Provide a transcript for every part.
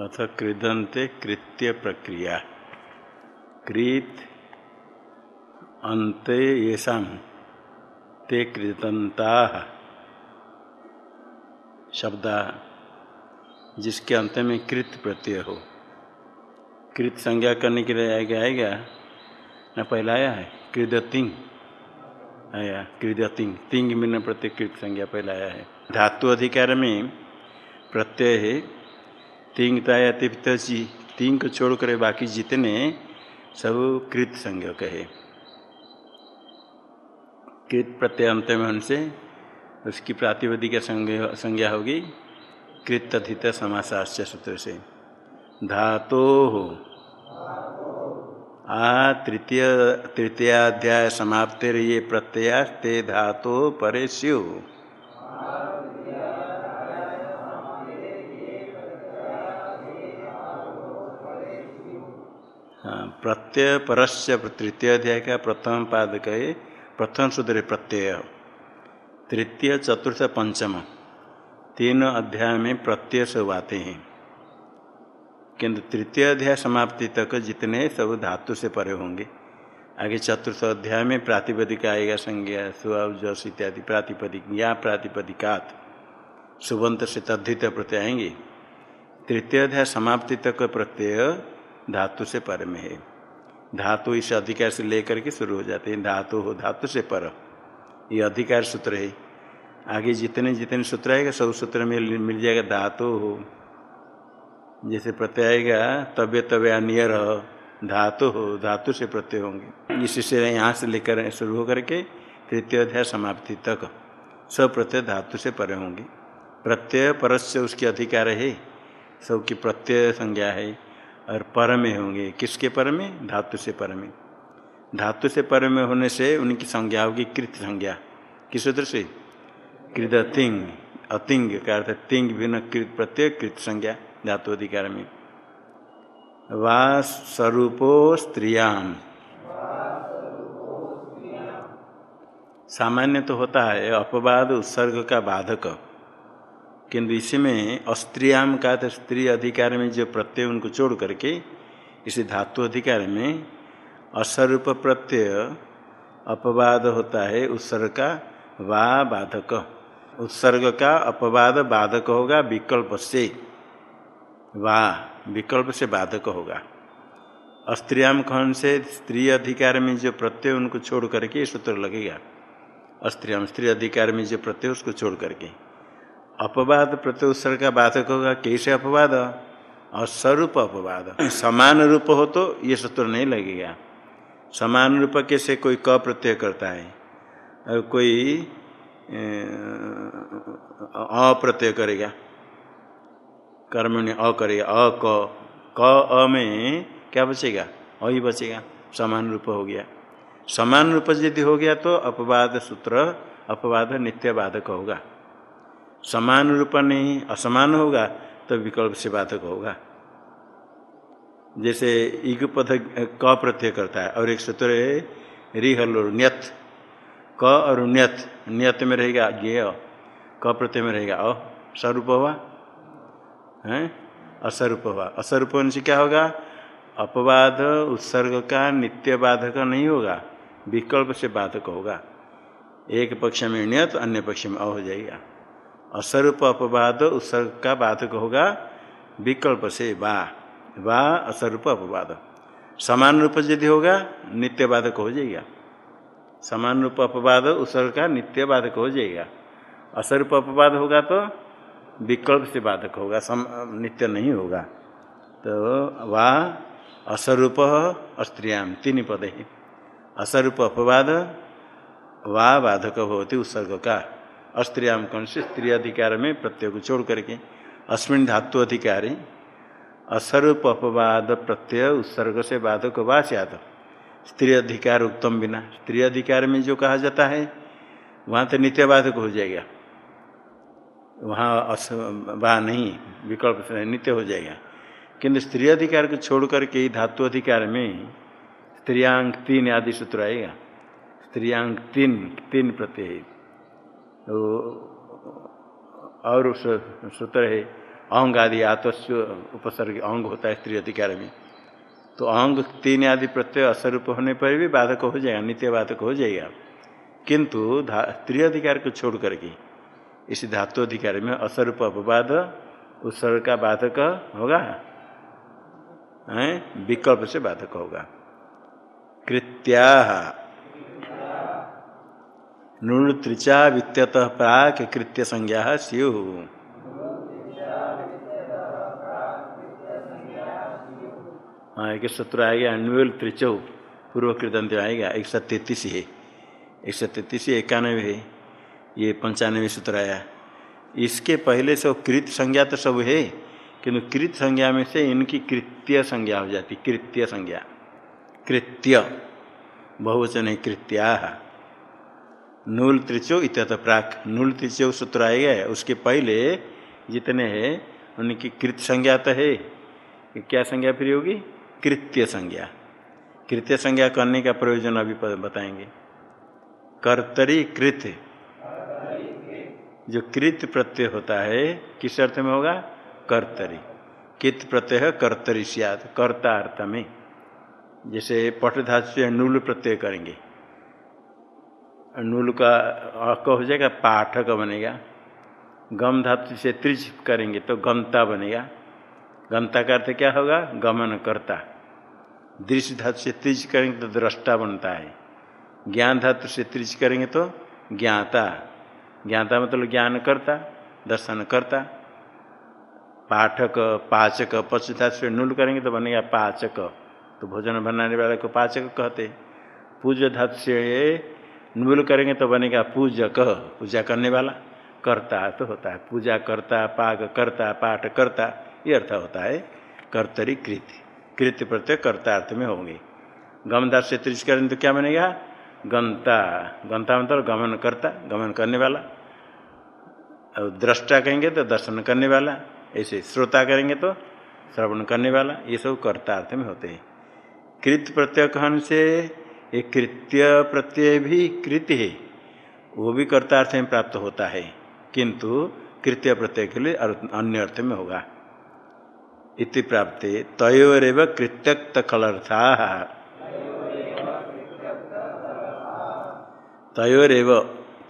अथ कृदंते कृत्य प्रक्रिया कृत अंते येषा ते कृदंता शब्द जिसके अंत में कृत प्रत्यय हो। कृत संज्ञा करने के लिए आएगा आएगा। न पहला आया है, कृदतिंग। आया, कृदतिंग। तिंग में प्रत्यय कृत संज्ञा पहला आया है। धातु अधिकार में प्रत्यय है तिंग ताया तिप्त जी तिंग को छोड़कर बाकी जितने सब कृत संज्ञा कहे कृत प्रत्यय अंत में उनसे उसकी प्रातिपदिक संज्ञा होगी, कृत समासाश्य सूत्र से। धातो हो। आ तृतीय, तृतीयाध्याय समाप्तिर ये प्रत्यय ते धातो परे स्यु प्रत्यय परस्य तृतीय अध्याय का प्रथम पाद कहे प्रथम सूत्र प्रत्यय। तृतीय, चतुर्थ, पंचम। तीन अध्याय में प्रत्यय सब आते हैं। किंतु तृतीय अध्याय समाप्ति तक जितने सब धातु से परे होंगे। आगे चतुर्थ अध्याय में प्रातिपदिक आएगा संज्ञा सुअ जस इत्यादि प्रातिपदिक, या प्रातिपदिकात। सुबंत से तद्धित प्रत्यय आएँगे। तृतीय अध्याय समाप्ति तक प्रत्यय धातु से पर में है। धातु इस अधिकार से लेकर के शुरू हो जाते हैं। धातु हो, धातु से पर। ये अधिकार सूत्र है। आगे जितने जितने सूत्र आएगा, सब सूत्र में मिल जाएगा धातु हो। जैसे प्रत्यय आएगा तब्य तब्य नियर धातु हो, धातु से प्रत्यय होंगे। इससे यहाँ से लेकर शुरू होकर के तृतीय अध्याय समाप्ति तक सब प्रत्यय धातु से परे होंगे। प्रत्यय परस्य उसकी अधिकार है। सबकी प्रत्यय संज्ञा है। और पर में होंगे। किसके पर में धातु से पर में धातु से पर में होने से उनकी संज्ञा होगी कृत संज्ञा। किस सूत्र से? कृत तिंग। अतिंग का अर्थ तिंग भिन्न कृत प्रत्यय, कृत संज्ञा, धातु अधिकार में। वा स्वरूपो स्त्रियाम। सामान्य तो होता है अपवाद, उत्सर्ग का बाधक। किंतु इसमें अस्त्रियाम का तो स्त्री अधिकार में जो प्रत्यय उनको छोड़ करके, इसे धातु अधिकार में असरूप प्रत्यय अपवाद होता है, उत्सर्ग का वा बाधक। उत्सर्ग का अपवाद बाधक होगा, विकल्प से। वा, विकल्प से बाधक होगा। अस्त्रियाम खन से? स्त्री अधिकार में जो प्रत्यय उनको छोड़ करके सूत्र लगेगा। अस्त्रियाम, स्त्री अधिकार में जो प्रत्यय उसको छोड़ करके। अपवाद प्रत्युत्सर का बाधक होगा कैसे अपवाद? और स्वरूप अपवाद। समान रूप हो तो ये सूत्र नहीं लगेगा। समान रूप कैसे कोई क प्रत्यय करता है? और कोई अप्रत्यय करेगा। कर्मण्य अ करेगा, अ, क क, अ में क्या बचेगा? अ ही बचेगा। समान रूप हो गया। समान रूप यदि हो गया तो अपवाद सूत्र, अपवाद नित्य बाधक होगा समान रूप नहीं असमान होगा तो विकल्प से बाधक होगा। जैसे इग पद क प्रत्यय करता है, और एक सूत्र है, रिहलो न्यत। क और न्यत न्यत में रहेगा ज्ञेय, क प्रत्यय में रहेगा अ, स्वरूप हुआ। है? असरूप हुआ। असरूप होने से क्या होगा? अपवाद, उत्सर्ग का, नित्य बाधक नहीं होगा, विकल्प से बाधक होगा। एक पक्ष में न्यत, अन्य पक्ष में अ हो जाएगा। असरूप अपवाद उत्सर्ग का बाधक होगा, विकल्प से वा वा असरूप अपवाद। समान रूप यदि होगा, नित्य बाधक हो जाएगा। समान रूप अपवाद उत्सर्ग का नित्य बाधक हो जाएगा। असरूप अपवाद होगा तो विकल्प से बाधक होगा, सम, नित्य नहीं होगा। तो वा असरूप अस्त्रियाम, तीन पद है। असरूप अपवाद, वा बाधक होती उत्सर्ग का। अस्त्रियाम कौन से? स्त्री अधिकार में प्रत्यय को छोड़ करके। अस्मिन धातु अधिकारी। असरूप अपवाद प्रत्यय, उत्सर्ग से बाधक वा सियात। स्त्री अधिकार उत्तम बिना। स्त्री अधिकार में जो कहा जाता है, वहाँ तो नित्य बाधक हो जाएगा। वहाँ अस वा नहीं, विकल्प से नित्य हो जाएगा। किंतु स्त्री अधिकार को छोड़ करके धातु अधिकार में स्त्रियांक तीन आदि सूत्र आएगा। स्त्रियांक तीन तीन प्रत्यय। तो और सूत्र है, अंग आदि आतस्व उपसर्ग, अंग होता है स्त्री अधिकार में। तो अंग तीन आदि प्रत्यय अस्वरूप होने पर भी बाधक हो जाएगा, नित्य बाधक हो जाएगा। किंतु स्त्री अधिकार को छोड़ करके, इस धातु अधिकार में अस्वरूप अपवाद उत्सर्ग का बाधक होगा विकल्प से बाधक होगा। कृत्या नून त्रिचा वित्त प्राक कृत्य संज्ञा स्यु। हाँ एक सूत्र आएगा, अन्वेल त्रिचौ, पूर्व कृतंत आएगा, एक सौ तैतीस है। एक सौ तैतीस इक्यानवे है, ये पंचानवे सूत्र आया। इसके पहले से कृत संज्ञा तो सब है, किंतु कृत संज्ञा में से इनकी कृत्य संज्ञा हो जाती, कृत्य संज्ञा। कृत्य, बहुवचन है कृत्या नूल त्रिचो इत प्राक नूल त्रिचो सूत्र आएगा उसके पहले जितने हैं, उनकी कृत संज्ञा तो है। क्या संज्ञा फिर होगी? कृत्य संज्ञा। कृत्य संज्ञा करने का प्रयोजन अभी बताएँगे। कर्तरी कृत। जो कृत प्रत्यय होता है, किस अर्थ में होगा? कर्तरी। कित प्रत्यय कर्तरी सियाद, कर्ता अर्थ में। जैसे पटधातु से नूल प्रत्यय करेंगे। नूल का अक हो जाएगा पाठक बनेगा। गम धातु से त्रिज करेंगे तो गमता बनेगा। गमता का अर्थ क्या होगा? गमन करता दृश्य धातु से त्रिज करेंगे तो दृष्टा बनता है। ज्ञान धातु से त्रिज करेंगे तो ज्ञाता। ज्ञाता मतलब ज्ञान करता दर्शन करता पाठक, पाचक पशु धातु से नूल करेंगे तो बनेगा पाचक। तो भोजन बनाने वाले को पाचक कहते पूज्य धातु से नूल करेंगे तो बनेगा पूजक पूजा करने वाला। करता तो होता है, पूजा करता पाक करता, पाठ करता, ये अर्थ होता है कर्तरी कृत। कृत्य प्रत्यय कर्ता अर्थ में होंगे। गमदार से त्रिश करेंगे तो क्या बनेगा? गंता। गंता मतलब गमन करता, गमन करने वाला। और दृष्टा कहेंगे तो दर्शन करने वाला, ऐसे श्रोता करेंगे तो श्रवण करने वाला, ये सब कर्ता अर्थ में होते हैं। कृत प्रत्यय कहन से एक कृत्य प्रत्यय भी कृत्य है। वो भी कर्तार्थ में प्राप्त होता है। किंतु कृत्य प्रत्यय के लिए अन्य अर्थ में होगा। इति प्राप्त तयोरव कृत्यक्त खलर्था तयोरव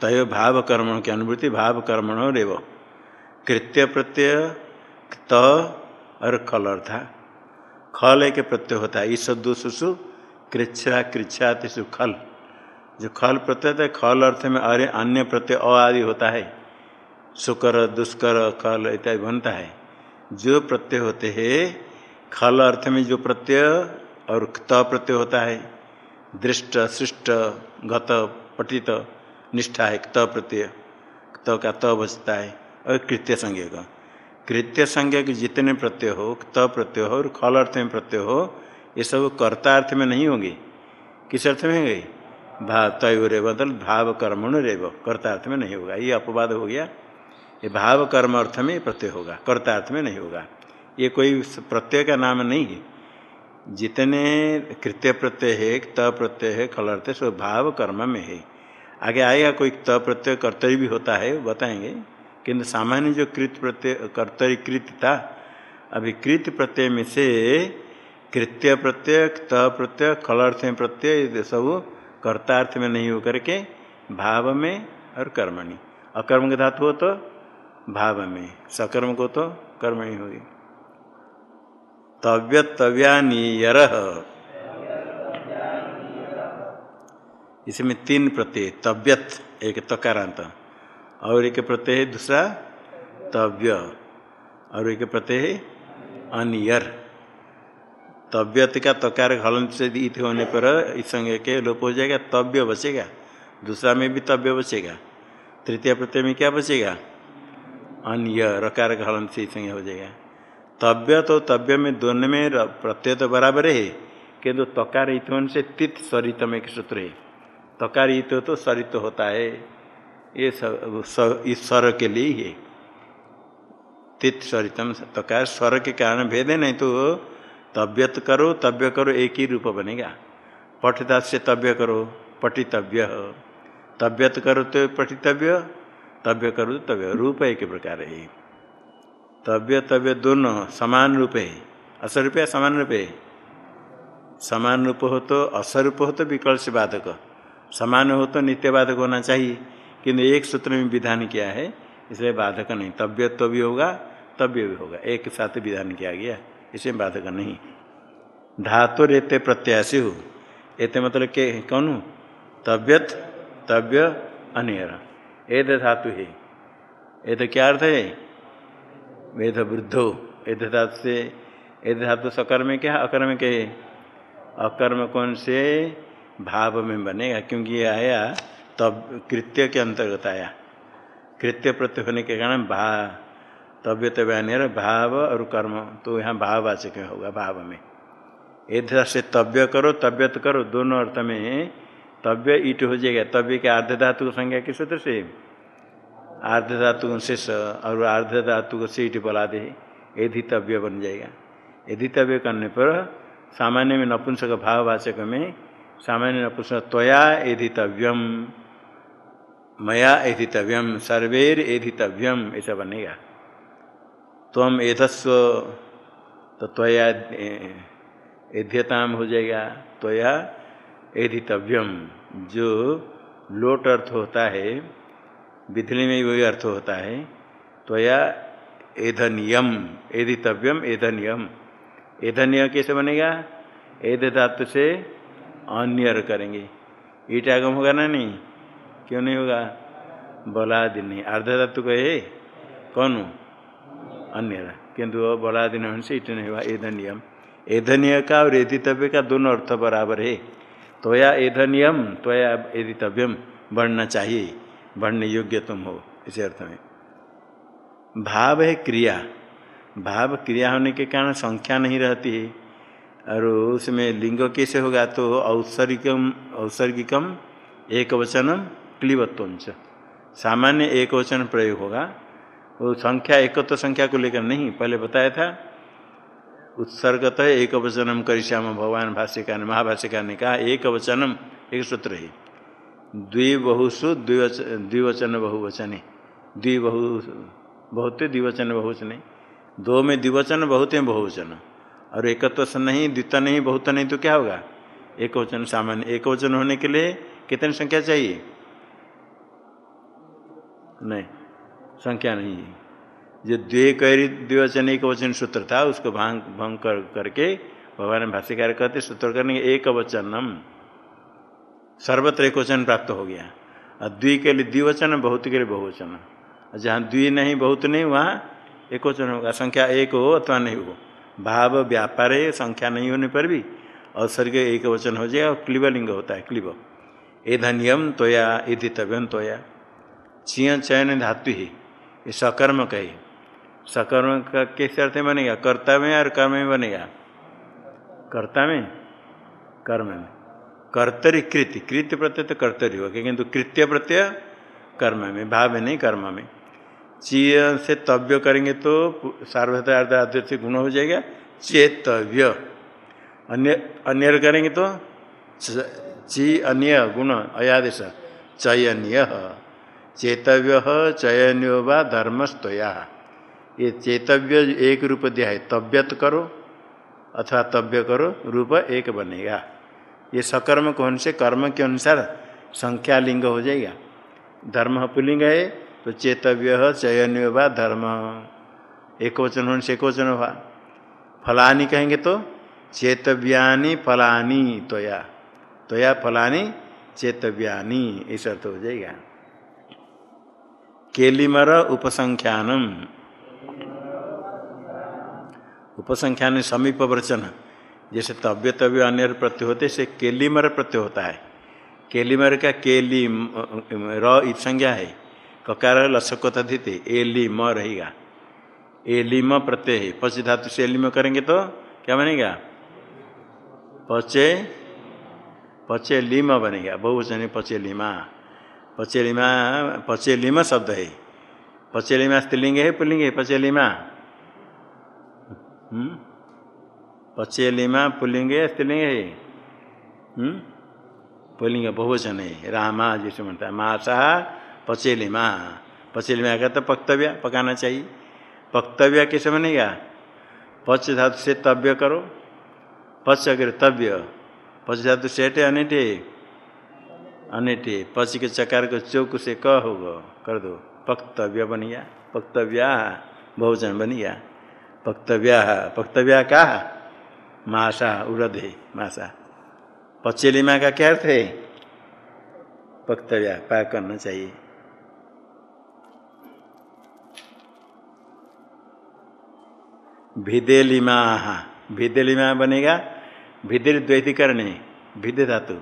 तय भाव कर्मण की अनुभूति भाव कर्मण रेव। कृत्य प्रत्यय त और खलर्था। खल एक प्रत्यय होता है। ईस दुसु कृच्छा कृच्छा तिशु खल जो खल प्रत्यय खल अर्थ में अरे अन्य प्रत्यय अ आदि होता है। सुकर, दुष्कर, खल इत्यादि बनता है। जो प्रत्यय होते हैं, खल अर्थ में जो प्रत्यय और त प्रत्यय होता है, दृष्ट, सृष्ट, गत पटित निष्ठा है, त प्रत्यय। त का त बचता है, और कृत्य संज्ञ का कृत्य संज्ञा के जितने प्रत्यय हो, त प्रत्यय हो, और खल अर्थ में प्रत्यय हो ये सब कर्ता अर्थ में नहीं होंगे। किस अर्थ में होंगे? भाव तय रे बदल, भाव कर्मण रेव कर्ता अर्थ में नहीं होगा। ये अपवाद हो गया। ये भाव कर्म अर्थ में प्रत्यय होगा। कर्ता अर्थ में नहीं होगा। ये कोई प्रत्यय का नाम नहीं है। जितने कृत्य प्रत्यय है, त प्रत्यय है खल अर्थ सब भाव कर्म में है। आगे आएगा कोई त प्रत्यय, कर्तरी भी होता है बताएँगे। किंतु सामान्य जो कृत प्रत्यय, कर्तरी कृत था अभी कृत प्रत्यय में से कृत्य प्रत्यय, त प्रत्यय खलर्थ में प्रत्यय सब कर्तार्थ में नहीं हो करके भाव में और कर्मणि अकर्म के धातु हो तो भाव में, सकर्म को तो कर्मणि होगी। तव्य तव्यानियर इसमें तीन प्रत्यय, तव्यत, एक तकारांत, और एक प्रत्यय दूसरा तव्य, और एक प्रत्यय अनियर। तव्यत का तकार हलन से ईत होने पर इस संज्ञा के लोप हो जाएगा, तव्य बचेगा। दूसरा में भी तव्य बचेगा। तृतीय प्रत्यय में क्या बचेगा? अन्य रकार हलन से संज्ञा हो जाएगा। तव्य तो तव्य में दोनों में प्रत्यय तो बराबर है, किंतु तकार इत होने से तित सरित में एक सूत्र है। तकार इत तो सरित होता है। ये सब इस स्वर के लिए ही है। तित सरितम तकार स्वर के कारण भेद नहीं तो तव्यत करो, तव्य करो, एक ही रूप बनेगा। पठिता से तव्य करो, पठितव्य। तव्यत करो तो पठितव्य, तव्य करो तो तव्य। रूप एक प्रकार है। तव्य तव्य दोनों समान रूप है। असरूप या समान रूप है? समान रूप हो तो असरूप हो तो विकल्प से बाधक। समान हो तो नित्य बाधक होना चाहिए। किंतु एक सूत्र में विधान किया है, इसलिए बाधक नहीं। तव्य तो भी होगा, तव्य भी होगा। एक साथ विधान किया गया। इसमें बाधक नहीं। धातु रेते प्रत्याशी हो। एते मतलब के, कौन तबियत तव्य अनियर एद धातु है। एद क्या अर्थ है? वेद वृद्धो एद धातु से, एद धातु सकर में क्या? अकर में क्या है। अकर्म कौन से? भाव में बनेगा, क्योंकि ये आया तब कृत्य के अंतर्गत आया। कृत्य प्रत्यय होने के कारण भा तव्य तव्य भाव और कर्म। तो यहाँ भाववाचक होगा, भाव में। इधर से तव्य करो, तव्यत करो, दोनों अर्थ में तव्य ईट हो जाएगा। तव्य के आर्ध धातु संज्ञा किस सूत्र से? आर्ध धातु शेष और आर्ध धातु को से ईट बोला दे। एधितव्य बन जाएगा। एधितव्य करने पर सामान्य में नपुंसक भाववाचक में सामान्य नपुंसक त्वया एधितव्यम मया एधितव्यम सर्वेर एधितव्यम ऐसा बनेगा। तम एधस्व तो त्वया एध्यताम हो जाएगा त्वया एधितव्यम। जो लोट अर्थ होता है विधि में वही अर्थ होता है, त्वया एधनियम, एधितव्यम, एधनियम। एधन्य कैसे बनेगा? एध धातु से अन्यर करेंगे। ईट आगम होगा ना नहीं? क्यों नहीं होगा? बलादि नहीं। अर्ध धातु को है? कौन? अन्य किंतु वो बलादि नहीं से ईट नहीं हुआ एधनियम। एधनीय का और एदितव्य का दोनों अर्थ बराबर है। त्वया एधनियम, त्वया एदितव्यम बढ़ना चाहिए, बढ़ने योग्य तुम हो, इसी अर्थ में। भाव है क्रिया। भाव क्रिया होने के कारण संख्या नहीं रहती है। और उसमें लिंग कैसे होगा तो औसर्गिकम औसर्गिकम एक वचनम क्लीवत्वंच सामान्य एक वचन प्रयोग होगा। वो संख्या एकत्व संख्या को लेकर नहीं, पहले बताया था, उत्सर्गत एक वचनम करिश्याम भगवान भाष्यकार ने, महाभाष्यकार ने कहा एक वचनम एक सूत्र है। द्विबहुसु द्विवच, द्विवचन बहुवचन। द्विबहु बहुत द्विवचन बहुवचन। दो में द्विवचन, बहुत है बहुवचन। और एकत्व तो नहीं, द्वित नहीं, बहुत नहीं तो क्या होगा? एक वचन सामान्य एक वचन होने के लिए कितनी संख्या चाहिए? नहीं। संख्या नहीं है। जो द्वे कैरी द्विवचन एक वचन सूत्र था, उसको भाँग, भंग कर, करके भगवान भाष्यकार कहते, सूत्र करने एक वचनम सर्वत्र एक वचन प्राप्त हो गया। और द्वि के लिए द्विवचन, बहुत के लिए बहुवचन। जहाँ द्वि नहीं, बहुत नहीं वहाँ एक वचन होगा। संख्या एक हो अथवा नहीं हो। भाव व्यापार है, संख्या नहीं होने पर भी। अवसर्ग एक वचन हो जाएगा और क्लिबलिंग होता है क्लिब एधनियम तोया एधितव्यम तोया चिय चयन धातु ही। ये सकर्म कहे। सकर्म का किस अर्थ में बनेगा? कर्ता में और कर्म में बनेगा? कर्ता में, कर्म में। कर्तरी कृति कृत्य प्रत्यय तो कर्तरी होगा, किंतु कृत्य प्रत्यय कर्म में, भाव में नहीं, कर्म में। चीय से तव्य करेंगे तो सार्वधार्थ से गुण हो जाएगा, चेतव्य। अन्य अन्य करेंगे तो ची, अन्य गुण, अयादेश, चयनीय। चेतव्य चयन्यो व धर्मस्तया। ये चेतव्य एक रूप दिया है, तव्यत करो, अथवा तव्य करो, रूप एक बनेगा। ये सकर्म कौन से? कर्म के अनुसार संख्या लिंग हो जाएगा। धर्म पुलिंग है तो चेतव्य चयन व धर्म। एक वचन होने से एक वचन हुआ। फलानी कहेंगे तो चेतव्यानी फलानी तोया। तोया फलानी, चेतव्यानी ऐसा अर्थ हो जाएगा। केलिमर उपसंख्यानम। उपसंख्यान समीप वचन। जैसे तव्य तव्य अन्य प्रत्यय होते से केलिमर प्रत्यय होता है। केलिमर का केली र संज्ञा है। ककार लसक तथित एली म रहेगा। एलिम प्रत्यय है। पच धातु से एलिम करेंगे तो क्या बनेगा? पचे पचे लिम बनेगा। बहुवचन पचे लिमा पचेलिमा पचेलिमा शब्द है। पचेलिमा स्त्रीलिंग है पुलिंग है, पचेलिमा? हम्म? पचेलिमा पुलिंग है, स्त्रीलिंग है? हम्म? पुलिंग बहुवचन है। रामा, जैसे बनता है, मासा, पचेलिमा। पचेलिमा का तो पक्तव्य पकाना चाहिए। पक्तव्य कैसे बनेगा? पच धातु से तव्य करो। पच अगर तव्य, पच धातु सेठ अनिटे। अनिटे पच के चकार को चौक से क होगा। कर दो पक्तव्य बन गया पक्तव्या बहुजन बन गया पक्तव्या पक्तव्या का? मासा उड़दे, मासा। पचेली का क्या अर्थ है? पक्तव्या पाक करना चाहिए। भिदेलिमा भिदेलिमा बनेगा। भिदिर द्वैतीकरण। भिदे धातु।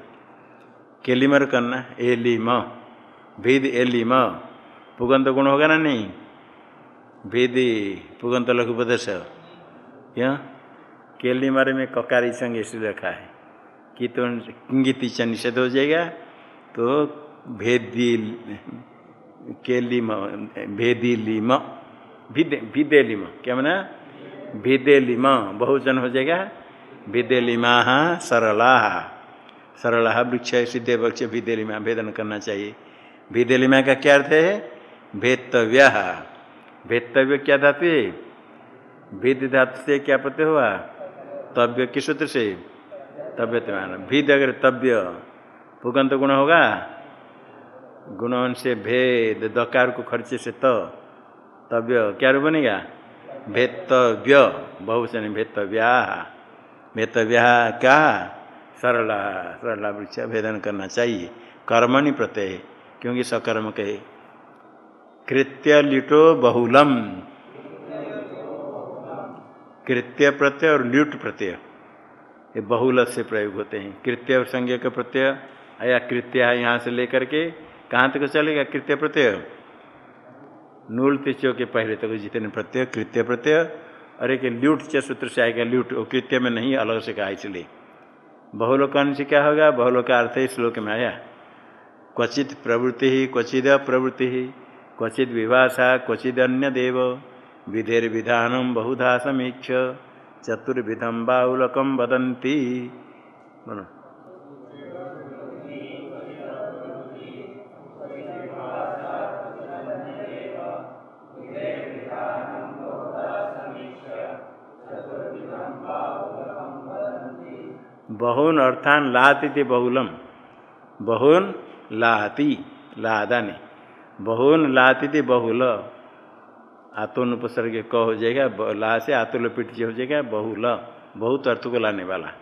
केलिमर करना एलिम। भिद एलिम। पुगंत गुण होगा ना नहीं? भेदी। पुगंत लघु प्रदेश यह केलिमर में ककारी संग इसलिए रखा है। कि तो किंगित निषेध हो जाएगा तो भेदी केलिम भेदीलिम भिदे, भिदेलिम। क्या मना भिदेलिम। बहुजन हो जाएगा। भिदेलिमा, सरला। सरला वृक्ष है, सिद्धे वृक्ष भिदेलिमा भेदन करना चाहिए। भिदेलिमा का क्या अर्थ है? भेदव्य भेदव्य क्या धातु है? भेद धातु से क्या पते हुआ? तव्य किस सूत्र से। तव्य भिद अगर तव्य पुगंत गुण होगा? गुण से भेद, दकार को खर्चे से त, तव्य क्या रूप बनेगा? भेतव्य बहुशनि भेतव्या भेतव्या क्या? सरला सरला वृक्ष भेदन करना चाहिए। कर्मणि प्रत्यय, क्योंकि सकर्म कहे। कृत्य लिटो बहुलम। कृत्य प्रत्यय और ल्यूट प्रत्यय। ये बहुल से प्रयोग होते हैं। कृत्य और संज्ञा का प्रत्यय आया कृत्य है यहाँ से लेकर के, कहाँ तक चलेगा कृत्य प्रत्यय? नूल तिचो के पहले तक जितने प्रत्यय, कृत्य प्रत्यय, और एक ल्यूट च सूत्र से आएगा ल्यूट, वो कृत्य में नहीं, अलग से कहा इसलिए। बहुलोकन से क्या होगा बहुलोक का अर्थ श्लोक में आया। क्वचित प्रवृत्ति ही, क्वचिद प्रवृत्ति ही क्वचित विभाषा, क्वचिद अन्य देव। विधेर विधानम बहुधा समीक्ष चतुर्विधम बाहुलकम वदंती बोलो। बहुन अर्थान लाती थे बहुलम। बहुन लाती लादानी बहुन लाती थी बहुल। आतोन उपसर्ग क हो जाएगा ला से आतुल पीठ हो जाएगा, बहुल। बहुत अर्थ को लाने वाला।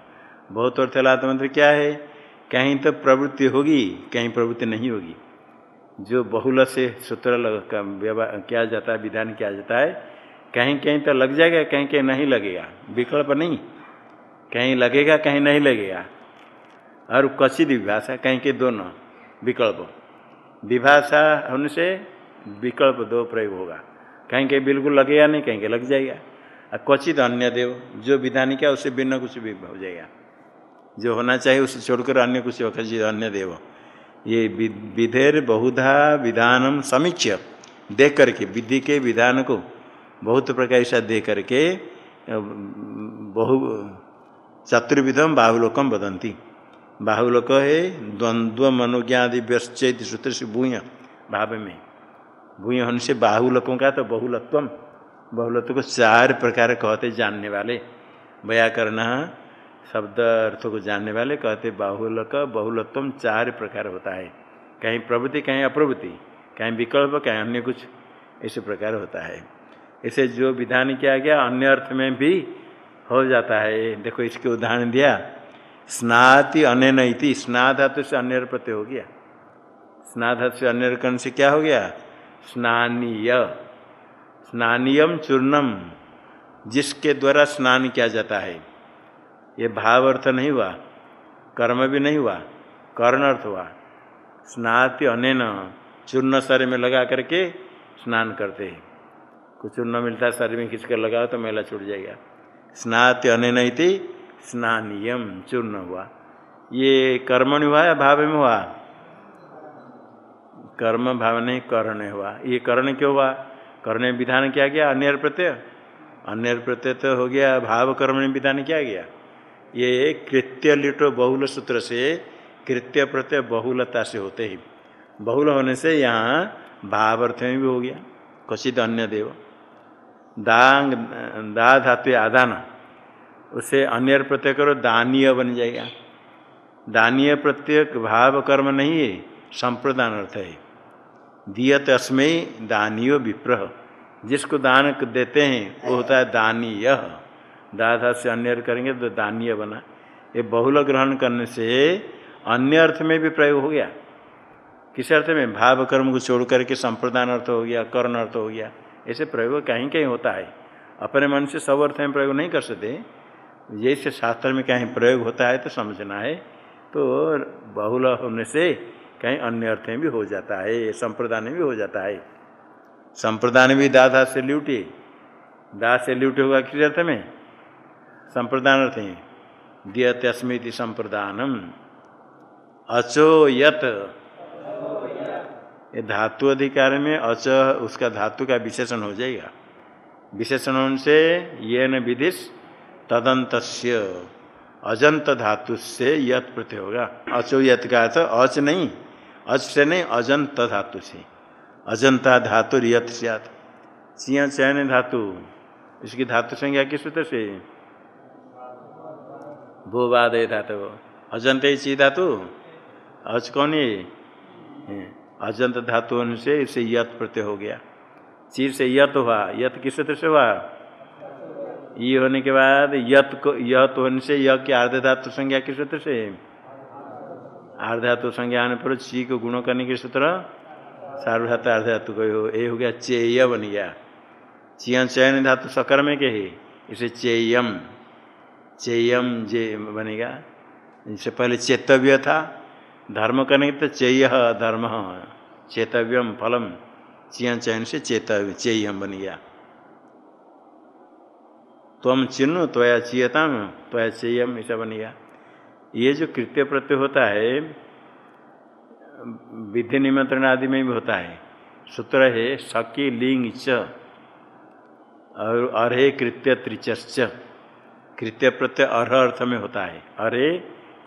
बहुत अर्थ लाते मंत्र क्या है? कहीं तो प्रवृत्ति होगी, कहीं प्रवृत्ति नहीं होगी। जो बहुल से सूत्र किया जाता है, विधान किया जाता है कहीं कहीं तो लग जाएगा कहीं कहीं नहीं लगेगा। विकल्प नहीं। कहीं लगेगा, कहीं नहीं लगेगा। और कचित विभाषा कहीं के दोनों, विकल्प। विभाषा होने से विकल्प दो प्रयोग होगा। कहीं के बिल्कुल लगेगा नहीं, कहीं के लग जाएगा। और क्वचित अन्य देव, जो विधान किया, उससे भिन्न कुछ भी हो जाएगा। जो होना चाहिए, उसे छोड़कर अन्य कुछ क्वचित अन्य देव। ये विधेर बहुधा विधानम समीक्ष देख करके विधि के विधान को बहुत प्रकार ऐसा दे करके बहु चतुर्विधम बाहुलोकम बदंती बाहुलोक है द्वंद्व मनोज्ञादि व्यश्चैत सूत्र से भूय। भाव में। भूय होने से बाहुलोकों का तो बहुलत्व। बहुलत्व को चार प्रकार कहते जानने वाले। व्याकरण शब्द अर्थ को जानने वाले कहते बाहुलक, बहुलत्व चार प्रकार होता है। कहीं प्रवृत्ति, कहीं अप्रवृत्ति, कहीं विकल्प, कहीं अन्य कुछ इस प्रकार होता है। इसे जो विधान किया गया अन्य अर्थ में भी हो जाता है। देखो, इसके उदाहरण दिया। स्नाति अनैन इति। स्ना धातु से अन्य प्रत्यय हो गया। स्ना धातु से अन्य कर्ण से क्या हो गया? स्नानीय। स्नानीयम चूर्णम, जिसके द्वारा स्नान किया जाता है। ये भाव अर्थ नहीं हुआ। कर्म भी नहीं हुआ। कर्ण अर्थ हुआ। स्नाति अनैन चूर्ण शरीर में लगा करके स्नान करते हैं। कुछ चूर्ण मिलता है, शरीर में खींच कर लगाओ तो मेला छूट जाएगा। स्नाति अनैन इति स्नानियम चूर्ण हुआ ये कर्मणि हुआ या भाव में हुआ? कर्म भाव नहीं, कर्ण हुआ। ये कर्ण क्यों हुआ? कर्ण विधान किया गया? अन्य प्रत्यय अन्य प्रत्यय तो हो गया, भाव कर्म विधान किया गया? ये कृत्य लिटो बहुल सूत्र से कृत्य प्रत्यय बहुलता से होते ही। बहुल होने से यहाँ भाव अर्थ में भी हो गया। कचित अन्य देव। दांग दा धातु आदान। उसे अन्य प्रत्यय करो दानीय बन जाएगा। दानीय प्रत्यय भाव कर्म नहीं है, संप्रदान अर्थ है। दियत अस्मय दानीय विप्रह। जिसको दान देते हैं, वो होता है दानीय। दाधा से अन्य करेंगे तो दानीय बना। ये बहुल ग्रहण करने से अन्य अर्थ में भी प्रयोग हो गया। किस अर्थ में? भाव कर्म को छोड़ करके संप्रदान अर्थ हो गया, कर्ण अर्थ हो गया। ऐसे प्रयोग कहीं कहीं होता है। अपने मन से सब अर्थ में प्रयोग नहीं कर सकते। जैसे शास्त्र में कहीं प्रयोग होता है तो समझना है। तो बहुल होने से कहीं अन्य अर्थ में भी हो जाता है, संप्रदान में भी हो जाता है। संप्रदान भी दादा से ल्यूटे। दा से ल्यूट होगा किस अर्थ में? संप्रदान अर्थ है दियत संप्रदानम। अचो यत ये धातु अधिकार में अच उसका धातु का विशेषण हो जाएगा। विशेषण से ये न विधिश तदंत अजंत धातु से यत प्रत्यय होगा। अचो यत का अर्थ अच नहीं, अच से नहीं, अजंत धातु से। अजंता धातु रियत सियात। सिंह चयन धातु, इसकी धातु संज्ञा किस सूत्र से? भूवाद धातु। अजंत ही ची धातु। अच कौन है? अजंत धातु से इसे यत प्रत्यय हो गया। चीर से यत हुआ। यत किस से हुआ? ये होने के बाद यत को, यत होने से य के आर्ध धातु संज्ञा किस सूत्र से? आर्ध धातु संज्ञा आने पर ची को गुणों करने के सूत्र सार्वधातु अर्ध धातु को हो ये हो गया चेय बन गया। चियन चयन धातु सकर में के है, इसे चेयम चेयम जे बनेगा। इससे पहले चेतव्य था, धर्म करने के तो चेय धर्म। चेतव्यम फलम। चियन चयन से चेतव्य चेयम बन गया। तम चिन्ह, त्वया चीयताम, त्वया चेयम ऐसा बन गया। ये जो कृत्य प्रत्यय होता है, विधि निमंत्रण आदि में भी होता है। सूत्र है सकी लिंग च, और अरे कृत्य त्रिचश्च कृत्य प्रत्यय अर्ह अर्थ में होता है। अरे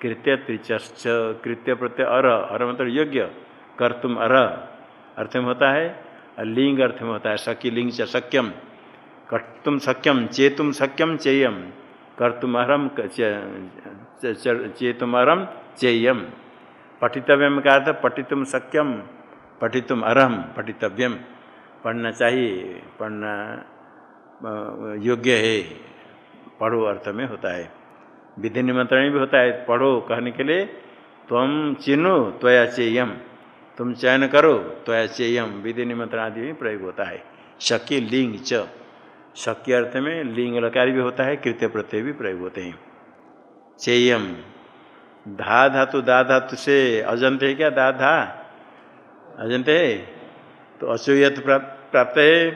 कृत्य त्रिचश्च कृत्य प्रत्यय अर्ह अर मतलब योग्य कर्तुम अर्ह अर्थ में होता है, लिंग अर्थ में होता है सकी लिंग च सक्यम कर्तुम सक्यम चेतुम सक्यम चेयम, कर्तुम अरम चेतुम अरम चेयम। पठितव्यम का अर्थ पठितुम सक्यम पठितुम अरहम पठितव्यम। पढ़ना चाहिए, पढ़ना योग्य है, पढ़ो अर्थ में होता है। विधि निमंत्रण भी होता है, पढ़ो कहने के लिए तुम चिन्हो त्वया चेयम। तुम चयन करो त्वया चेयम विधि निमंत्रण आदि में प्रयोग होता है। शक्य लिंग च। शक्य अर्थ में लिंग लकार भी होता है कृत्य प्रत्यय भी प्रयोग होते हैं। चेयम। धा धातु दा धातु से अजंत है क्या? दा धा? अजंत है? तो असूयत प्राप्त है।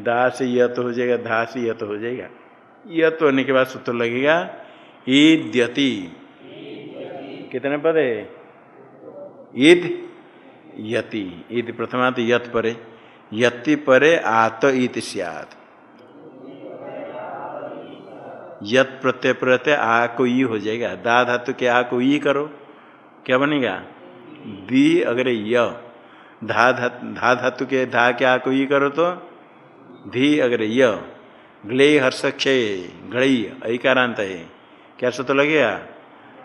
दा से यत हो जाएगा धा से यत हो जाएगा। यत होने के बाद सूत्र लगेगा ईद्यति। कितने पद है? ईद यति ईद प्रथमात यत परे। यति परे आत ईत सियात। यत प्रत्यय प्रत्यय आ को ई हो जाएगा। दा धातु के आ को ई करो। क्या बनेगा? बी अगर य। धा धा धातु के, धा के आ को ई करो तो धी अगर य। ग्ले हर्षक्षय ग्लई ऐकारांत है। क्या सूत्र लगेगा?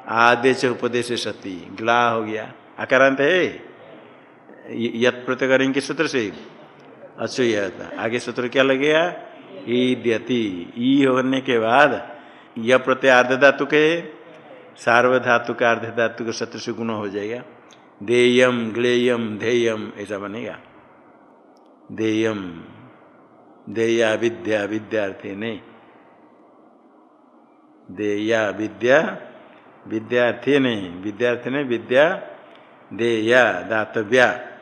आदेश उपदेश सती, ग्ला हो गया। आकारांत है? यत प्रत्यय करेंगे सूत्र से? अच्छा आगे सूत्र क्या लगेगा ईद्यति। ई होने के बाद यह प्रत्यय अर्ध धातु के, सार्वधातु का अर्ध धातु के सत्र से गुण हो जाएगा। देयम, ग्लेयम, धेयम, ऐसा बनेगा। देयम। देया विद्या, विद्यार्थी नहीं। देया विद्या, विद्यार्थी नहीं। विद्यार्थी नहीं, विद्या, देया दातव्या।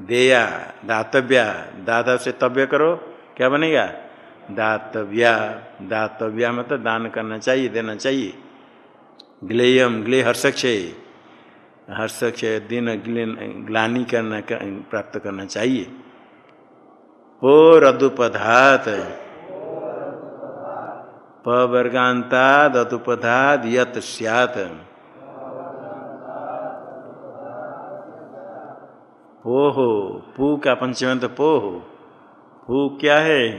देया दातव्या दादा से तव्य करो क्या बनेगा? दातव्या दातव्या मतलब दान करना चाहिए देना चाहिए। ग्लेयम ग्ले हर्षक्षय हर्षक्षय दिन ग्लानी करना कर, प्राप्त करना चाहिए। पोरदुपधात पवर्गांताद अदुपधाद यत स्यात। पोहो, पू का पंचमंत पोह। पू क्या है?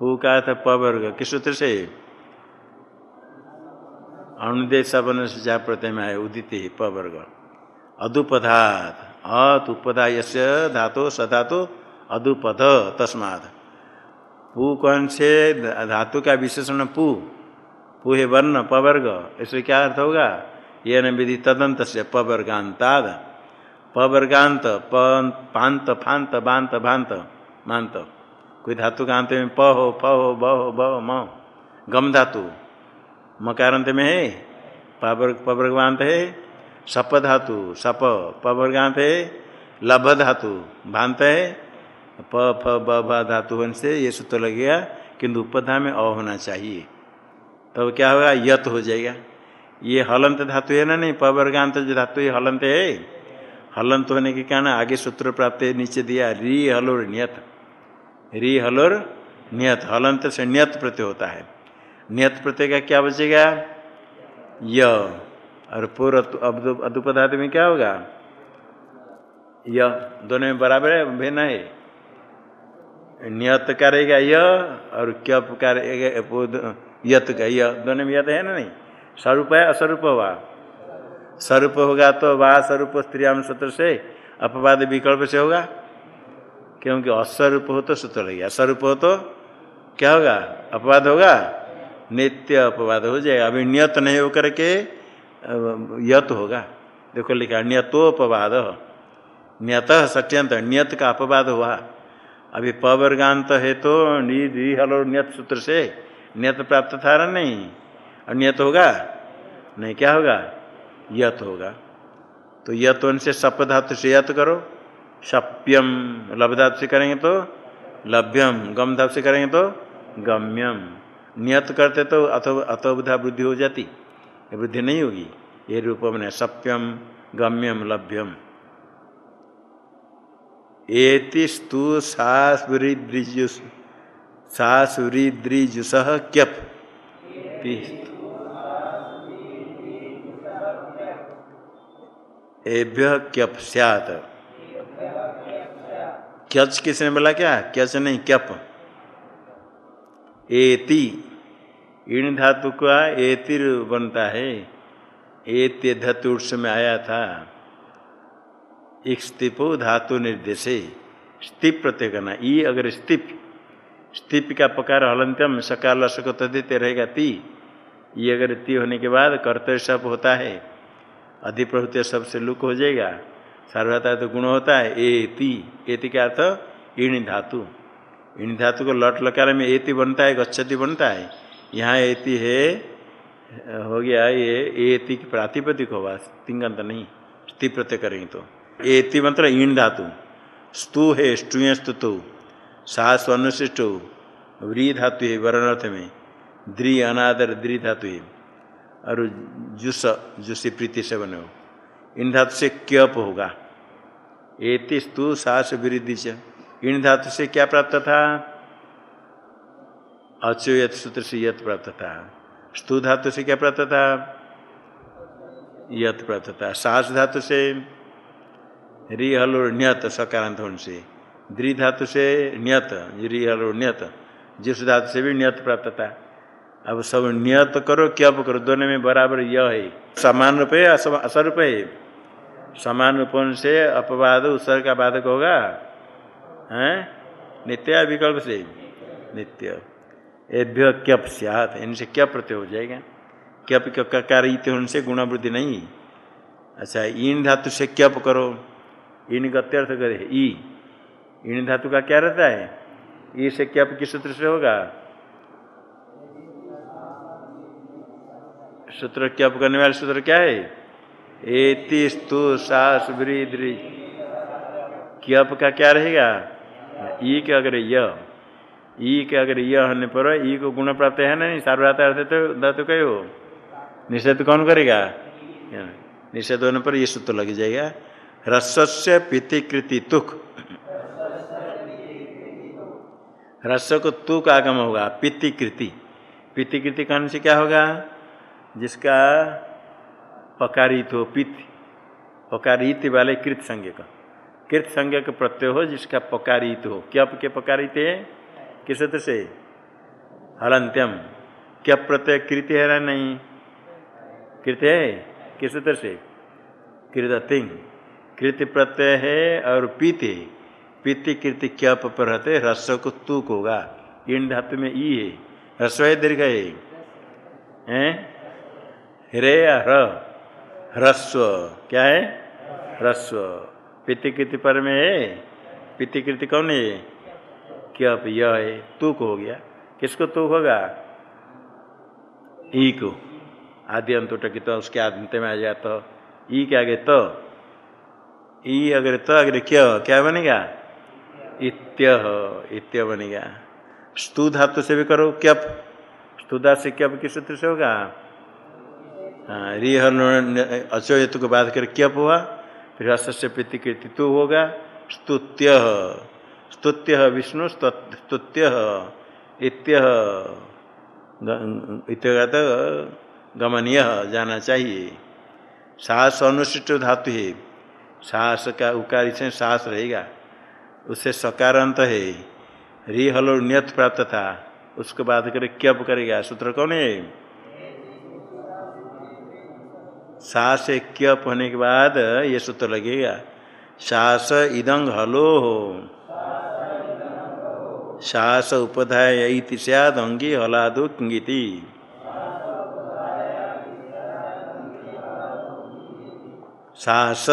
पू का था पवर्ग, किस सूत्र से? अनुदेश बन से जा प्रत्यय में आए, उदित ही पवर्ग। अदुपधात अत उपधा यश धातु, सधातु, अदुपध तस्माद पू कौन से? धातु का विशेषण पू। पू है वर्ण, पवर्ग। इससे क्या अर्थ होगा? ये न विधि तदंत से पवर्गांताद पवर्गांत पांत फांत बांत भांत मांत कोई धातु का अंत में प हो फ हो, ब हो ब हो, म गम धातु। मकारांत में है? पवर्ग पवर्गांत है? सप धातु, सप। पवर्गांत है? लभ धातु। भांत है? प, फ, ब, भ धातु होने से ये सूत्र लगेगा किंतु उपधा में अ होना चाहिए। तब क्या होगा? यत हो जाएगा। ये हलंत धातु है ना नहीं? पवर्गांत जो धातु है, हलंत है? हलंत होने के कारण आगे सूत्र प्राप्त नीचे दिया री हलोर नियत। री हलोर नियत हलंत से नियत प्रत्यय होता है। नियत प्रत्यय का क्या बचेगा? य। और पूर्व अदुपदार्थ में क्या होगा? य। दोनों में बराबर है, भिन्न है? नियत करेगा य और क्या करेगा यत का य। दोनों में यत है ना नहीं? स्वरूप है, असरूप हुआ। स्वरूप होगा तो वाह स्वरूप स्त्रियाम सूत्र से अपवाद विकल्प से होगा। क्योंकि अस्वरूप हो तो सूत्र लग गया स्वरूप हो तो क्या होगा? अपवाद होगा। नित्य अपवाद हो जाएगा। अभी नियत नहीं होकर के यत होगा। देखो लिखा, नियतोपवाद। नियत सत्यंत, नियत का अपवाद हुआ। अभी पवर्गांत है तो नी दी हलो नियत सूत्र से। नियत प्राप्त था नहीं? और नियत होगा? नहीं, क्या होगा? यत होगा। तो यत उनसे सप धातु से यत करो सप्यम लभ धातु से करेंगे तो लभ्यम गम धातु से करेंगे तो गम्यम। नियत करते तो अथो अथोबुधा वृद्धि हो जाती वृद्धि नहीं होगी, ये रूप में सप्यम गम्यम, लभ्यम। एतिस्तु सासुरीद्रिजुस सासुरीद्रिजुस क्यप। एभ्य क्यप सैत क्यच किसने बोला क्या? क्यच नहीं, क्यप। एति। इन धातु का एतिर बनता है। एत्य धातु में आया था। एक स्तिपो धातु निर्देशे स्तिप प्रत्यय करना। ई अगर स्तिप स्तिप का पकार हलंत्यम, सकाल तदित्य रहेगा ती। ये अगर ती होने के बाद कर्तव्य सब होता है। अधिप्रभुत्व सबसे लुक हो जाएगा। सार्वता तो गुण होता है ए ती एति का अर्थ ईण धातु। इन धातु को लट लकार में एति बनता है, गच्छति बनता है। यहाँ एति है, हो गया ये एति की प्रातिपदिक होगा, तिंगंत नहीं स्ति प्रत्यय करेंगे तो। एति मंत्र ईण धातु। स्तु है स्टुए स्तुतु सा स्वनुशिष्ट व्री धातु है, वर्णर्थ में। द्रि अनादर, द्रि धातु है। और जुस, जुसी प्रीति से बने हो। इन धातु से क्यप होगा? एति स्तु सास वृद्धि से इन धातु से क्या प्राप्त था? अचुयत सूत्र से यत प्राप्त था। स्तु धातु से क्या प्राप्त था? यत प्राप्त था। सास धातु से रि हलो न्यत सकारांत होने से। द्रि धातु से न्यत रि हलो न्यत। जिस धातु से भी न्यत प्राप्त था। अब सब नियत करो, क्या करो? दोनों में बराबर यह है। समान रूप है असर रूप है? समान रूप से अपवाद उत्सर्ग का बाधक होगा? हैं? नित्य विकल्प से? नित्य। एभ्य क्यप सियात। इनसे क्या प्रत्यय हो जाएगा। क्यप ककार उनसे गुणावृद्धि नहीं। अच्छा इन धातु से क्यप करो। इन गत्यर्थ करे। ई। इन धातु का क्या रहता है? ई से क्यप किस सूत्र से होगा? सूत्र क्यप करने वाले सूत्र क्या है? एति स्तु सास वृद्रि क्यप का क्या रहेगा? ई के अगर य। ई के अगर यह होने पर ई को गुण प्राप्त है ना नहीं? सार्वधात अर्थ तो धातु कहे हो निषेध कौन करेगा? निषेध होने पर ये सूत्र लग जाएगा। रसस्य पितिकृति तुख। रस को तुक आगम होगा, पितिकृति। पितिकृति कहने से क्या होगा? जिसका पकारित हो पित पकारित वाले कृत संज्ञ का। कृत संज्ञ का प्रत्यय हो जिसका पकारित हो। क्या के पकारित है? किस सूत्र से? हलंत्यम। क्या प्रत्यय कृति है ना नहीं? कृत्य है? किस सूत्र से? कृतिंग कृति प्रत्यय है और पीते। पीति कृति क्या पर रहते रस्व को तूक होगा। इन धातु में ई है। रस्व है, दीर्घ है? रे ह्र ह्रस्व, क्या है? ह्रस्व। पितिकृति पर में है? पितिकृति कौन है? क्या? यह है, तुक हो गया। किसको तुक होगा? ई को। आदि अंत तो उसके अंत में आ जाए तो। ई के आगे तो। ई अगर तो अगर क्या? क्या बनेगा? इत्य इत्य बनेगा। स्तु धातु से भी करो क्यप स्तुधा से क्यप किस सूत्र से होगा? हाँ रिह अचोयत को बात कर क्यप हुआ फिर से प्रतिकृति तो होगा, स्तुत्य स्तुत्य विष्णु स्तुत्य इत्य इत्य गमनीय जाना चाहिए। साहस अनुष्ठित धातु है। साहस का उकार से साहस रहेगा। उससे सकारांत है। री हलो नियत प्राप्त था। उसको बात करे क्यप करेगा सूत्र कौन है? सास क्यप होने के बाद ये सूत्र लगेगा। सास इदंग हलो हो सास उपधाय सद अंगी हलादो किंगिति। साहस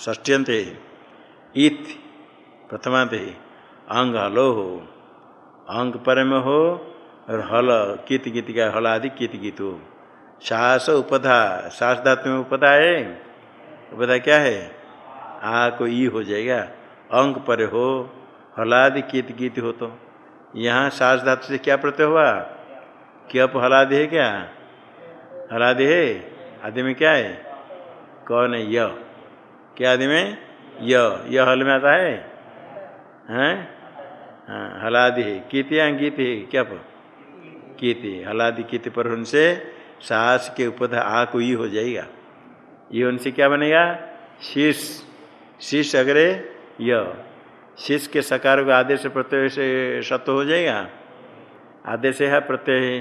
ष्टियंते इत प्रथमांत अंग हलो। हो अंग पर में हो और हल कित गीत का हलादि कित गीत। हो सास उपधा, सास धातु में उपधा है? उपधा क्या है? आ को ई हो जाएगा। अंक पर हो, हलादि कीत गीत हो तो। यहाँ सास धातु से क्या प्रत्यय हुआ? क्यप हलादि है क्या? हलादि है? आदि में क्या है? कौन है? य। क्या आदि में? य। य हल में आता है? हैं? हाँ हलादि है। कीत या गीत है क्यप कीति हलादि कीत पर उनसे सास के ऊपर आ को ई हो जाएगा। ये उनसे क्या बनेगा? शीश। शीश अग्रे य। शीश के सकार को आदेश प्रत्यय से सत्य हो जाएगा? आदेश है प्रत्यय।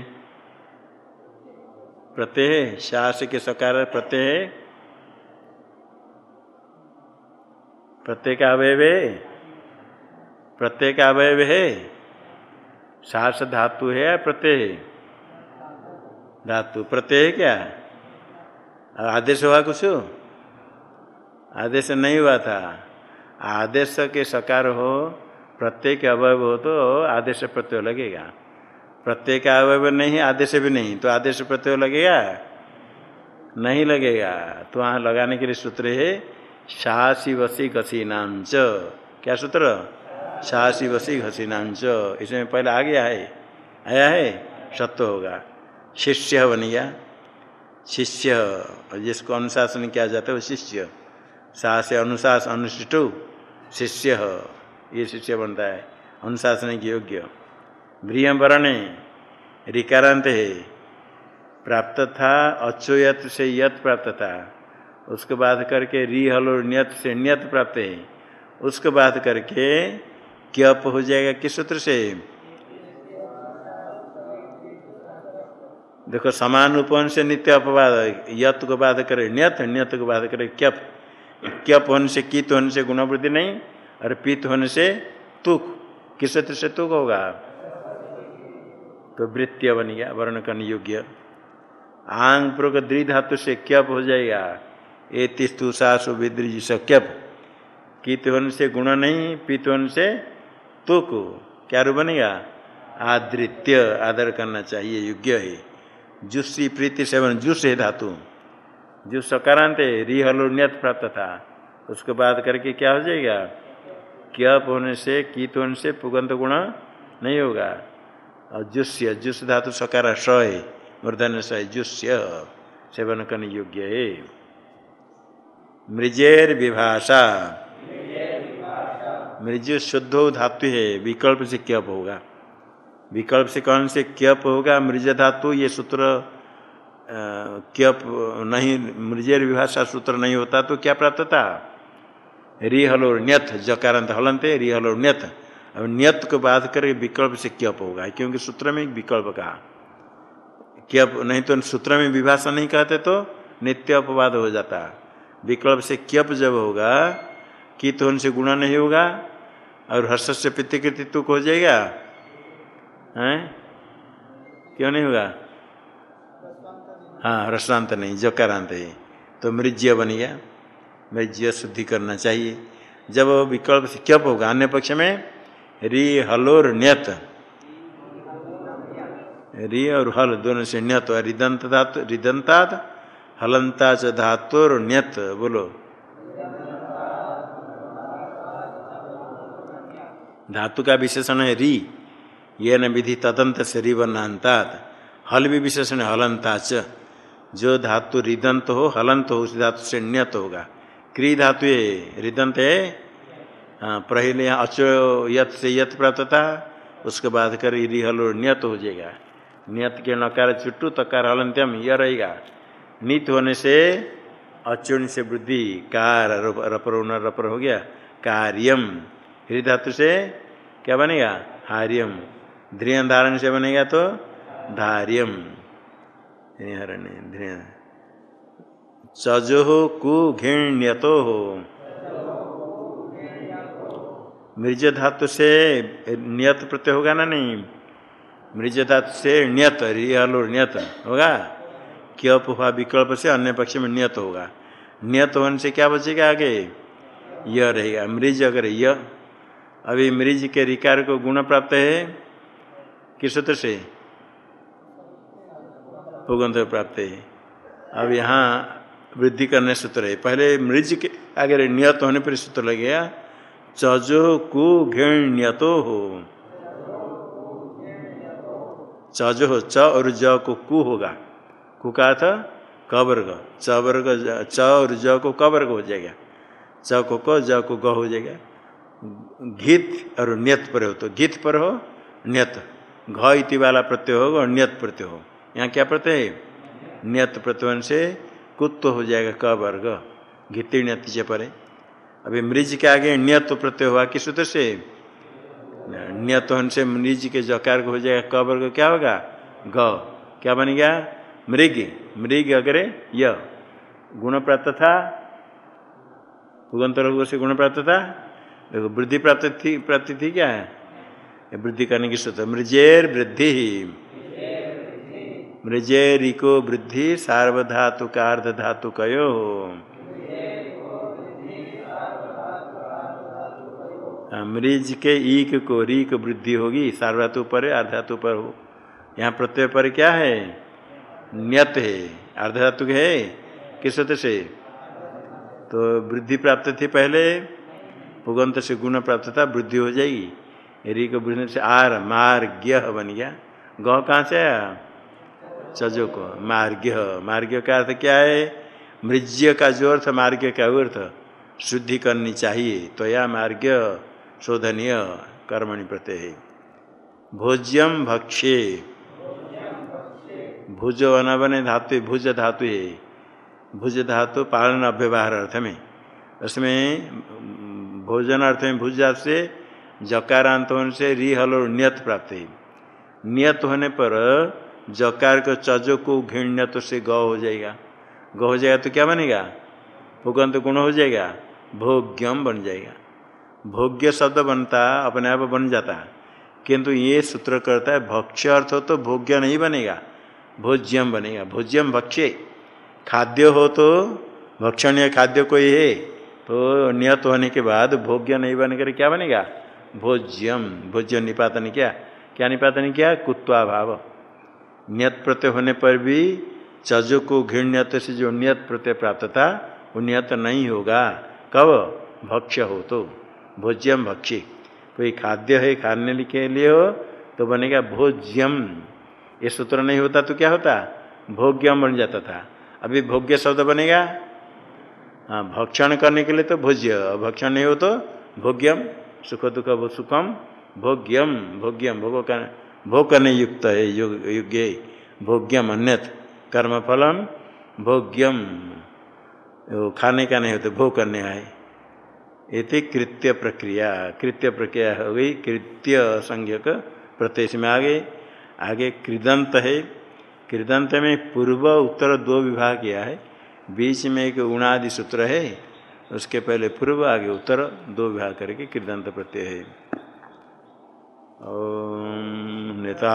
प्रत्यय। सास के सकार प्रत्यय। प्रत्यय का अवयव है। प्रत्यय अवयव है। सास धातु है या प्रत्यय? धातु प्रत्यय क्या आदेश हुआ कुछ? आदेश नहीं हुआ था। आदेश के सकार हो, प्रत्येक अवयव हो तो आदेश प्रत्यय लगेगा। प्रत्येक अवयव नहीं, आदेश भी नहीं तो आदेश प्रत्यय लगेगा? नहीं लगेगा। तो वहाँ लगाने के लिए सूत्र है शासी वसी घसीनांच। क्या सूत्र? शासी वसी घसीनांच। इसमें पहले आ गया है। आया है? सत्य होगा। शिष्य बन गया शिष्य जिसको अनुशासन किया जाता है वो शिष्य। सा अनुशासन अनुष्ठित, शिष्य। ये शिष्य बनता है। अनुशासन के योग्य। वर्ण, रिकारांत है। प्राप्त था, अचोयत से यत प्राप्त था। उसके बाद करके री हलो नियत से नियत प्राप्त है। उसके बाद करके क्यप हो जाएगा किस सूत्र से? देखो समान उपवन से नित्य अपवाद यत को बाध करे, न्यत न्यत को बाध करे, क्यप। क्यप होने से कित होने से गुणवृद्धि नहीं, और पित होने से तुक। किस से तुक होगा? तो वृत्तीय बन गया, वर्ण करने योग्य आंग प्रोग द्विधातु से क्यप हो जाएगा। ए तिस्तु सासु विद्रिज क्यप। कित होने से गुण नहीं, पित होने से तुक। क्या रू बनेगा? आदृत्य, आदर करना चाहिए, योग्य है। जुस्सी प्रीति सेवन जुस है धातु। जुस सकारांत है री नियत प्राप्त था। उसके बाद करके क्या हो जाएगा? क्यप होने से कीत होने से पुगंत गुण नहीं होगा। और जुस्य जुस धातु सकारा स है मूर्धन स है जुस्य सेवन करने योग्य है। मृजेर विभाषा। मृजु शुद्ध धातु है विकल्प से क्यप होगा। विकल्प से कौन से क्यप होगा? मृज धातु, ये सूत्र क्यप नहीं, मृजर विभाषा सूत्र नहीं होता तो क्या प्राप्त था रि हलो न्यथ जकारांत हलंते रि हलो न्यथ अब नियत को बात करके विकल्प से क्यप होगा, क्योंकि सूत्र में विकल्प कहा क्यप नहीं तो सूत्र में विभाषा नहीं कहते तो नित्य अपवाद हो जाता। विकल्प से क्यप जब होगा कि तो उनसे गुणा नहीं होगा, और हर्ष से पितृकृतित्व हो जाएगा हैं? क्यों नहीं होगा हाँ रसांत नहीं जकारांत है तो मृज्य बन गया। मृज्य शुद्धि करना चाहिए। जब विकल्प से क्यप होगा अन्य पक्ष में री हलोर न्यत। री और हल दोनों से न्यत रिदंत धातु रिदंतात हलंता च धातुर न्यत, बोलो। धातु का विशेषण है री। ये न विधि तदंत से वर्णांतात हल भी विशेषण हलंता च। जो धातु रिदंत हो हलंत हो, उस धातु से न्यत होगा। क्री धातु ये रिदंत है। हाँ पहले अचो यत से यत प्राप्त था उसके बाद कर री हलो न्यत हो जाएगा। नियत के नकार चुट्टू तकार हलंत्यम यह रहेगा। नित होने से अचुण से वृद्धि, कार रपर उन रपर हो गया। कार्यम। हृदय धातु से क्या बनेगा? हार्यम। ध्रिय धारण से बनेगा तो धार्यम। चजो हो कु घृण्यतो। हो मृज धातु से नियत प्रत्यय होगा ना नहीं? मृज धातु से नियत, रियल नियत होगा? क्योप हुआ विकल्प से अन्य पक्ष में नियत होगा। नियत होने से क्या बचेगा आगे? यह रहेगा। मृज अगर यह अभी मृज के रिकार को गुण प्राप्त है किस सूत्र से? पुगंध प्राप्त है। अब यहाँ वृद्धि करने सूत्र है। पहले मृज के अगर नियत होने पर सूत्र लगेगा, चजो कु घृण्यतो हो। चजो हो, च और ज को कु होगा। कु का था क वर्ग। च वर्ग, च और ज को क वर्ग हो जाएगा। च को क, ज को ग हो जाएगा। घित और नियत पर हो तो घित पर हो, नियत। घ इति वाला प्रत्यय होगा और नियत प्रत्यय हो यहाँ क्या प्रत्यय है? नियत प्रत्यय से कुत्व हो जाएगा क वर्ग। घिति नियत से परे अभी मृज के आगे नियत प्रत्यय हुआ किस सूत्र से? नियत से मृज के जकार हो जाएगा क वर्ग क्या होगा? ग क्या बन गया? मृग। मृग अग्रे य। गुण प्राप्त था? उगंतर से गुण प्राप्त था? देखो, वृद्धि प्राप्त थी, प्राप्ति थी क्या? है वृद्धि करने की सूत्र मृजेर वृद्धि। मृजेरिको वृद्धि सार्वधातु का अर्ध धातु कयो। मृज के ईक को रीक वृद्धि होगी, सार्वधातु पर अर्धातु पर हो। यहाँ प्रत्यय पर क्या है? नियत है। अर्धातु है? किस से? तो वृद्धि प्राप्त थी पहले, भुगंत से गुण प्राप्त था, वृद्धि हो जाएगी। री को वृद्धि से आर मार्ग्य बन गया। गौ कहाँ से आया? सजो को। मार्ग्य मार्ग्य का अर्थ क्या है? मृज्य का जो अर्थ मार्ग्य का अर्थ। शुद्धि करनी चाहिए। तो यह मार्ग्य शोधनीय। कर्मणि प्रत्यय। भोज्यम भक्ष्य भुज बने धातु, भुज धातु है। भुज धातु पालन अव्यवहार अर्थ में। उसमें, भोजन अर्थ में भुज से जकारांत होने से री हलो नियत प्राप्त है। नियत होने पर जकार को चजो को घृण्यत से ग हो जाएगा। ग हो जाएगा तो क्या बनेगा? भूगंत गुण हो जाएगा, भोग्यम बन जाएगा। भोग्य शब्द बनता, अपने आप बन जाता। किंतु ये सूत्र करता है, भक्ष्य अर्थ हो तो भोग्य नहीं बनेगा, भोज्यम बनेगा। भोज्यम भक्ष्य। खाद्य हो तो भक्षणीय खाद्य कोई है। तो नियत होने के बाद भोग्य नहीं बन कर क्या बनेगा? भोज्यम। भोज्य निपातन क्या? क्या निपातन किया? कुत्वा भाव नियत प्रत्यय होने पर भी चजो को घृण्यत से जो नियत प्रत्यय प्राप्त था, वो नियत नहीं होगा। कब भक्ष्य हो तो। भोज्यम भक्ष्य कोई खाद्य है, खाने के लिए हो तो बनेगा भोज्यम। ये सूत्र नहीं होता तो क्या होता? भोग्यम बन जाता था। अभी भोग्य शब्द बनेगा। हाँ भक्षण करने के लिए तो भोज्य। भक्षण नहीं हो तो भोग्यम। सुख दुख सुखम भोग्यम भोग्यम भोग भोग करने युक्त है। योग्य भोग्यम अन्यत। कर्म फलम भोग्यम खाने का नहीं होते, भोग करने आए। ये कृत्य प्रक्रिया। कृत्य प्रक्रिया हो गई, कृत्य संज्ञक प्रत्यक्ष में आ गए आगे कृदंत है। कृदंत में पूर्व उत्तर दो विभाग किया है। बीच में एक उणादि सूत्र है। उसके पहले पूर्व आगे उत्तर दो विवाह करके कृदंत प्रत्यय है। ओम नेता